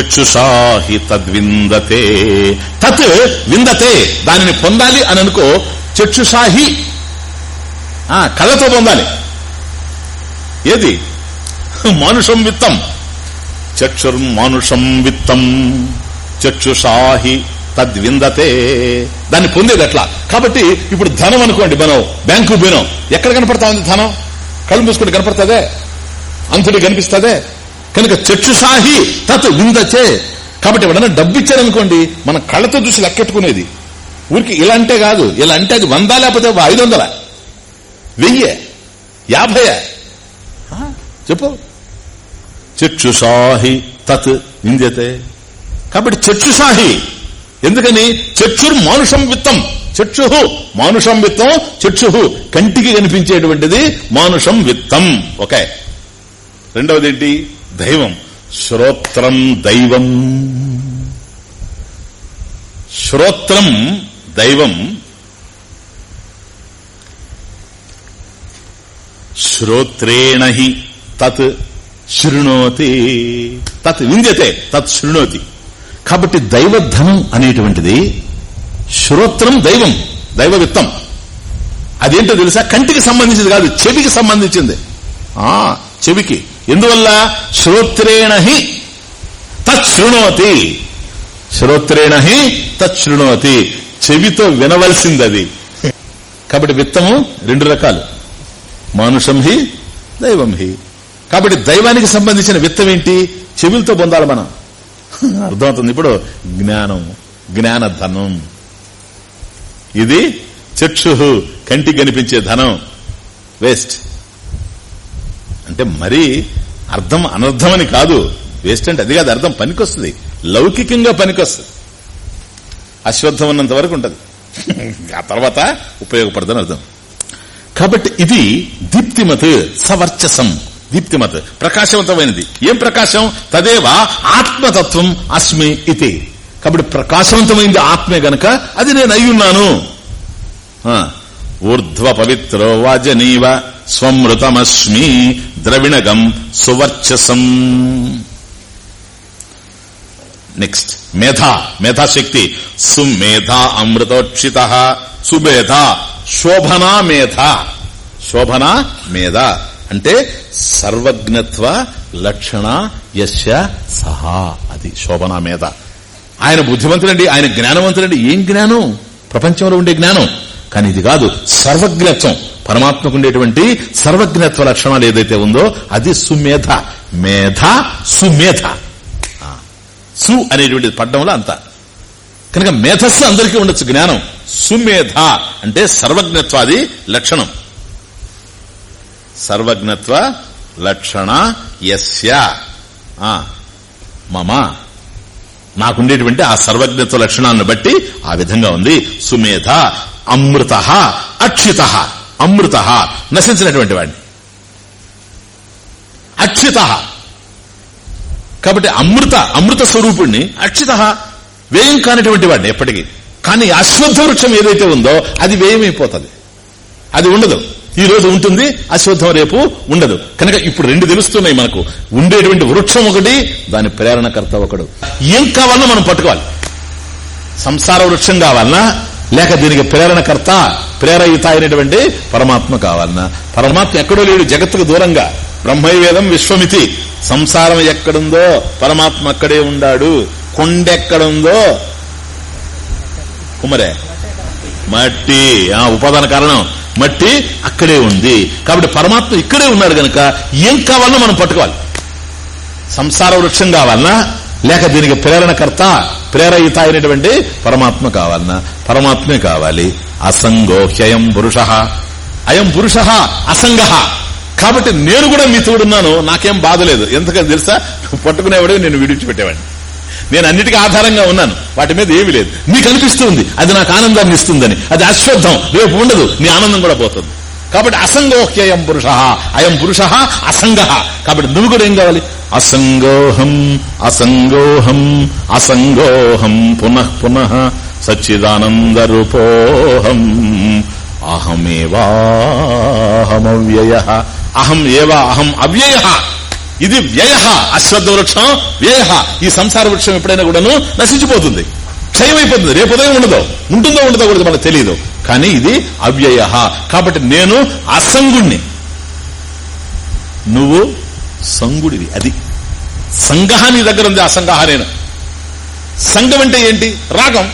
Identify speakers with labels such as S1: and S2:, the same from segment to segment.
S1: చక్షుషాహి తద్విందతే తత్ విందతే దానిని పొందాలి అని అనుకో చక్షుషాహి ఆ, కళ్ళతో పొందాలి. ఏది? మానుషం విత్తం. చక్షుర్మానుషం విత్తం. చక్షుషాహి తద్విందతే. దాన్ని పొందేది ఎట్లా? కాబట్టి ఇప్పుడు ధనం అనుకోండి మనం బ్యాంకు పోయినాం. ఎక్కడ కనపడతా ఉంది ధనం? కళ్ళు మూసుకుంటే కనపడుతుందే? అంతుడి కనిపిస్తుందే? కనుక చక్షుషాహి తత్ విందచే. కాబట్టి ఎవడన్నా డబ్బు ఇచ్చారనుకోండి మనం కళ్ళతో చూసి లెక్కెట్టుకునేది ఊరికి ఇలా అంటే కాదు. ఇలా అంటే అది వందా లేకపోతే ఐదు వందల. వెయ్యి. యాభై చెప్పు. చక్షుషాహి తత్ విందతే కాబట్టి చక్షుషాహి ఎందుకని? చక్షుర్ మానుషం విత్తం. చక్షు మానుషం విత్తం చక్షు కంటికి కనిపించేటువంటిది మానుషం విత్తం. ఓకే. రెండవది ఏంటి? దైవం శ్రోత్రం దైవం. శ్రోత్రం దైవం. శ్రోత్రేణ హి తత్ శృణోతి. తత్ వింద్యతే తత్ శృణోతి. కాబట్టి దైవధనం అనేటువంటిది శ్రోత్రం దైవం దైవ విత్తం అదేంటో తెలుసా? కంటికి సంబంధించింది కాదు చెవికి సంబంధించింది. ఆ చెవికి. ఎందువల్ల శ్రోత్రేణ హి తత్ శృణోతి? శ్రోత్రేణ హి తత్ శృణోతి. చెవితో వినవలసింది అది కాబట్టి విత్తము రెండు రకాలు. మానుషం హి దైవం హి. కాబట్టి దైవానికి సంబంధించిన విత్తం ఏంటి? చెవులతో పొందాలి మనం. అర్థమవుతుంది ఇప్పుడు? జ్ఞానం. జ్ఞాన ధనం ఇది చక్షు కంటికి కనిపించే ధనం. వేస్ట్. అంటే మరీ అర్థం అనర్థమని కాదు. వేస్ట్ అంటే అది కాదు అర్థం పనికొస్తుంది. లౌకికంగా పనికొస్తుంది. అశ్వత్థం ఉన్నంత వరకు ఉంటుంది. ఆ తర్వాత ఉపయోగపడదని అర్థం. కాబట్టి ఇది దీప్తిమత్ సవర్చసం. దీప్తిమత్ ప్రకాశవంతమైనది. ఏం ప్రకాశం? తదేవా ఆత్మతత్వం అస్మి ఇది కాబట్టి ప్రకాశవంతమైంది ఆత్మే గనక అది నేను అయ్యున్నాను. ఆ, ఊర్ధ్వ పవిత్రో వాజనీవ. స్వమృతమస్మి ద్రవిణగం సువర్చసం. నెక్స్ట్ మేధా మేధాశక్తి సుమేధ అమృతోక్షిత. సుమేధ శోభనా మేధ. శోభనా మేధ. అంటే సర్వజ్ఞత్వ లక్షణ యశ సహా అది శోభనా మేధ. ఆయన బుద్ధిమంతుడండి ఆయన జ్ఞానవంతుడండి. ఏం జ్ఞానం? ప్రపంచంలో ఉండే జ్ఞానం. కానీ ఇది కాదు సర్వజ్ఞత్వం. పరమాత్మకు ఉండేటువంటి సర్వజ్ఞత్వ లక్షణాలు ఏదైతే ఉందో అది సుమేధ. మేధ సుమేధ. ఆ, సు అనేటువంటిది పడ్డంలో అంత. కనుక మేధస్సు అందరికీ ఉండొచ్చు జ్ఞానం. సుమేధ అంటే సర్వజ్ఞత్వాది లక్షణం. సర్వజ్ఞత్వ లక్షణ యస్య. ఆ, మమ. నాకుండేటువంటి ఆ సర్వజ్ఞత్వ లక్షణాలను బట్టి ఆ విధంగా ఉంది. సుమేధ అమృత అక్షిత. అమృత నశించినటువంటి వాడిని. అక్షిత. కాబట్టి అమృత అమృత స్వరూపుణ్ణి అక్షిత వ్యయం కానిటువంటి వాడిని ఎప్పటికీ. కానీ అశ్వత్థ వృక్షం ఏదైతే ఉందో అది వ్యయమైపోతుంది అది ఉండదు. ఈ రోజు ఉంటుంది అశ్వత్థం రేపు ఉండదు. కనుక ఇప్పుడు రెండు తెలుస్తున్నాయి మనకు. ఉండేటువంటి వృక్షం ఒకటి దాని ప్రేరణకర్త ఒకడు. ఏం కావాలన్నా మనం పట్టుకోవాలి. సంసార వృక్షం కావాలన్నా లేక దీనికి ప్రేరణకర్త ప్రేరయిత అయినటువంటి పరమాత్మ కావాలన్నా. పరమాత్మ ఎక్కడో లేడు జగత్తుకు దూరంగా. బ్రహ్మైవేదం విశ్వమితి. సంసారం ఎక్కడుందో పరమాత్మ అక్కడే ఉండాడు. కొండెక్కడుందో కుమరే మట్టి. ఆ ఉపాదాన కారణం. మట్టి అక్కడే ఉంది. కాబట్టి పరమాత్మ ఇక్కడే ఉన్నాడు గనక ఏం కావాలన్నా మనం పట్టుకోవాలి. సంసార వృక్షం కావాలన్నా లేక దీనికి ప్రేరణకర్త ప్రేరయిత అయినటువంటి పరమాత్మ కావాలన్నా పరమాత్మే కావాలి. అసంగోహ్యయం పురుష. అయం పురుష అసంగ. కాబట్టి నేను కూడా మీ తోడున్నాను నాకేం బాధ లేదు. ఎందుకని తెలుసా? పట్టుకునేవాడే నేను విడిచిపెట్టేవాడిని నేను అన్నిటికీ ఆధారంగా ఉన్నాను. వాటి మీద ఏమీ లేదు. నీకు అనిపిస్తుంది అది నాకు ఆనందాన్ని ఇస్తుందని. అది అశ్వద్ధం రేపు ఉండదు. నీ ఆనందం కూడా పోతుంది. కాబట్టి అసంగోహ్యయం పురుష అయం పురుష అసంగ. కాబట్టి నువ్వు కూడా ఏం కావాలి? అసంగోహం అసంగోహం అసంగోహం పునః పునః సచ్చిదానంద రూపోహం. అహమేవాహమవ్యయ. అహం ఏవా అహం అవ్యయ. ఇది వ్యయ అశ్వద్ధ వృక్షం వ్యయ. ఈ సంసార వృక్షం ఎప్పుడైనా కూడాను నశించిపోతుంది. క్షయమైపోతుంది. రేపు ఉదయం ఉండదు. ఉంటుందో ఉండదో కూడా మనకు తెలియదు కానీ ఇది అవ్యయ. కాబట్టి నేను అసంగుణ్ణి. నువ్వు సంగుడివి అది. సంగహ నీ దగ్గర ఉంది అసంగహ నేను. సంఘం అంటే ఏంటి? రాగం.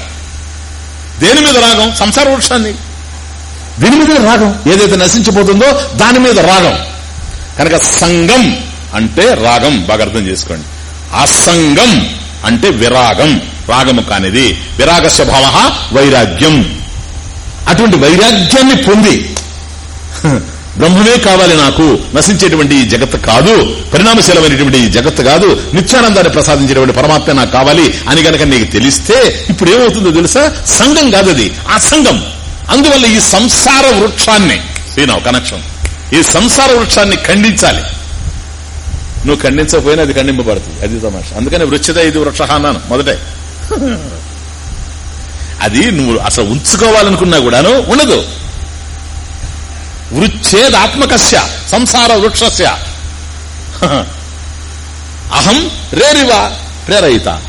S1: దేని మీద రాగం? సంసార వృక్షాన్ని. దీని మీద రాగం. ఏదైతే నశించిపోతుందో దాని మీద రాగం. కనుక సంగం అంటే రాగం బాగా అర్థం చేసుకోండి. అసంగం అంటే విరాగం రాగము కానిది. విరాగ స్వభావ వైరాగ్యం. అటువంటి వైరాగ్యాన్ని పొంది. బ్రహ్మమే కావాలి నాకు. నశించేటువంటి ఈ జగత్ కాదు. పరిణామశీలమైనటువంటి ఈ జగత్ కాదు. నిత్యానందాన్ని ప్రసాదించేటువంటి పరమాత్మ నాకు కావాలి అని గనక నీకు తెలిస్తే ఇప్పుడు ఏమవుతుందో తెలుసా? సంఘం కాదు అది. ఆ సంఘం. అందువల్ల ఈ సంసార వృక్షాన్ని సీనావు కనెక్షన్ ఈ సంసార వృక్షాన్ని ఖండించాలి. నువ్వు ఖండించకపోయినా అది ఖండింపబడుతుంది. అది తమాష. అందుకని వృక్షద ఇది వృక్ష అన్నాను మొదటే. అది నువ్వు అసలు ఉంచుకోవాలనుకున్నా కూడాను ఉండదు. వృచ్ఛేదాత్మకస్య సంసార వృక్షస్య. అహం రేరివ ప్రేరయిత.